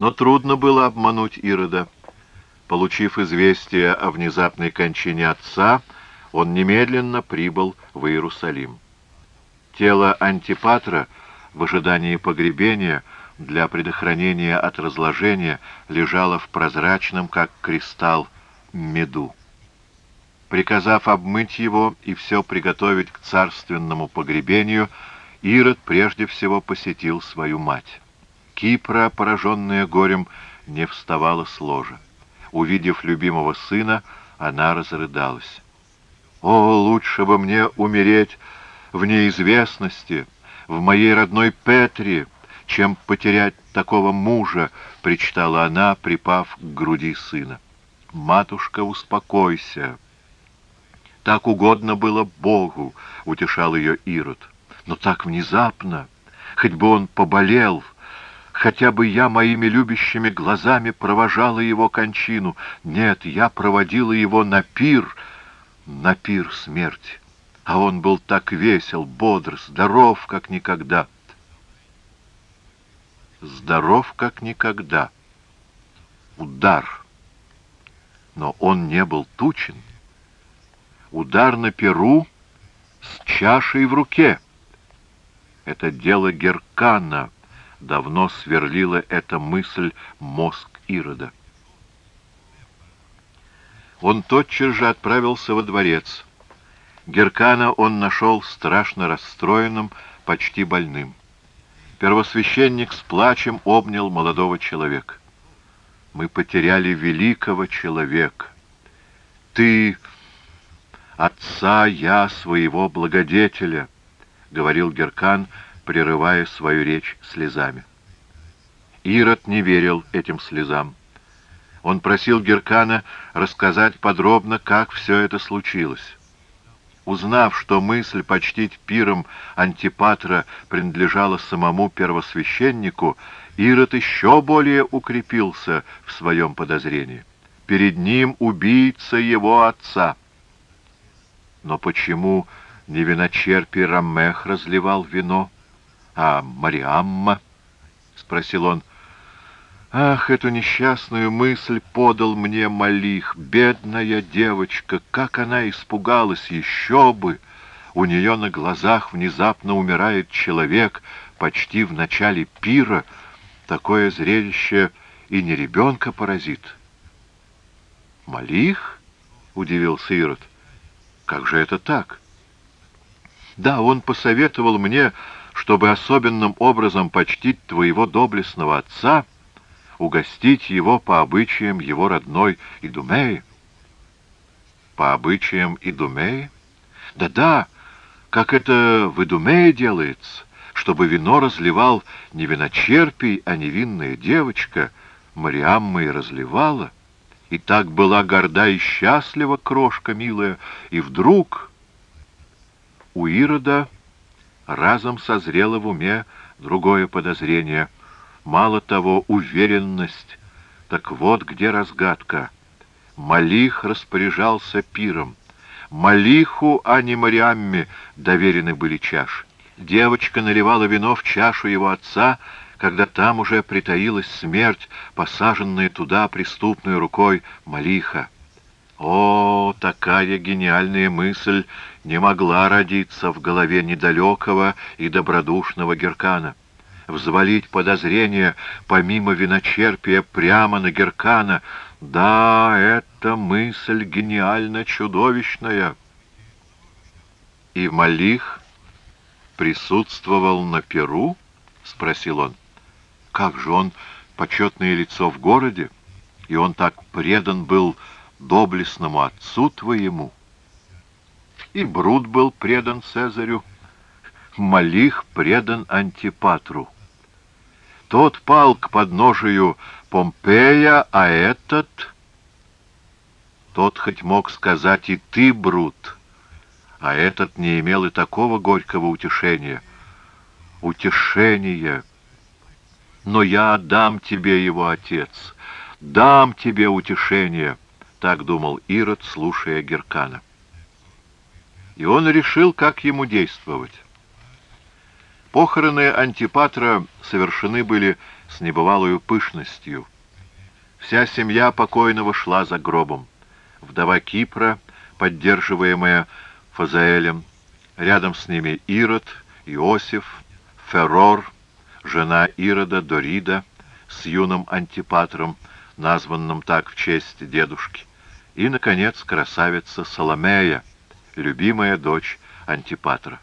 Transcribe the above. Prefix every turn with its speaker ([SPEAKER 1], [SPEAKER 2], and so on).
[SPEAKER 1] Но трудно было обмануть Ирода. Получив известие о внезапной кончине отца, он немедленно прибыл в Иерусалим. Тело Антипатра в ожидании погребения для предохранения от разложения лежало в прозрачном, как кристалл, меду. Приказав обмыть его и все приготовить к царственному погребению, Ирод прежде всего посетил свою мать. Кипра, пораженная горем, не вставала с ложа. Увидев любимого сына, она разрыдалась. «О, лучше бы мне умереть в неизвестности, в моей родной Петре, чем потерять такого мужа», — причитала она, припав к груди сына. «Матушка, успокойся». «Так угодно было Богу», — утешал ее Ирод. «Но так внезапно, хоть бы он поболел», — хотя бы я моими любящими глазами провожала его кончину. Нет, я проводила его на пир, на пир смерти. А он был так весел, бодр, здоров, как никогда. Здоров, как никогда. Удар. Но он не был тучен. Удар на перу с чашей в руке. Это дело Геркана — давно сверлила эта мысль мозг Ирода. Он тотчас же отправился во дворец. Геркана он нашел страшно расстроенным, почти больным. Первосвященник с плачем обнял молодого человека. «Мы потеряли великого человека. Ты, отца я своего благодетеля», — говорил Геркан, — прерывая свою речь слезами. Ирод не верил этим слезам. Он просил Геркана рассказать подробно, как все это случилось. Узнав, что мысль почтить пиром Антипатра принадлежала самому первосвященнику, Ирод еще более укрепился в своем подозрении. Перед ним убийца его отца. Но почему не виночерпий Раммех разливал вино? «А Мариамма?» — спросил он. «Ах, эту несчастную мысль подал мне Малих, бедная девочка, как она испугалась, еще бы! У нее на глазах внезапно умирает человек, почти в начале пира. Такое зрелище и не ребенка поразит». «Малих?» — удивился Ирод. «Как же это так?» «Да, он посоветовал мне чтобы особенным образом почтить твоего доблестного отца, угостить его по обычаям его родной Идумеи. По обычаям Идумеи? Да-да, как это в Идумее делается, чтобы вино разливал не виночерпий, а невинная девочка, Мариамма и разливала. И так была горда и счастлива крошка милая, и вдруг у Ирода разом созрело в уме другое подозрение. Мало того, уверенность. Так вот где разгадка. Малих распоряжался пиром. Малиху, а не Мариамме, доверены были чаши. Девочка наливала вино в чашу его отца, когда там уже притаилась смерть, посаженная туда преступной рукой Малиха. О, такая гениальная мысль не могла родиться в голове недалекого и добродушного Геркана. Взвалить подозрение помимо виночерпия прямо на Геркана, да, эта мысль гениально чудовищная. И Малих присутствовал на Перу? — спросил он. Как же он почетное лицо в городе, и он так предан был доблестному отцу твоему. И Брут был предан Цезарю, Малих предан Антипатру. Тот пал к подножию Помпея, а этот... Тот хоть мог сказать и ты, Брут, а этот не имел и такого горького утешения. Утешение. Но я отдам тебе его, отец, дам тебе утешение. Так думал Ирод, слушая Геркана. И он решил, как ему действовать. Похороны Антипатра совершены были с небывалою пышностью. Вся семья покойного шла за гробом. Вдова Кипра, поддерживаемая Фазаэлем, рядом с ними Ирод, Иосиф, Феррор, жена Ирода, Дорида, с юным Антипатром, названным так в честь дедушки, и, наконец, красавица Соломея, любимая дочь Антипатра.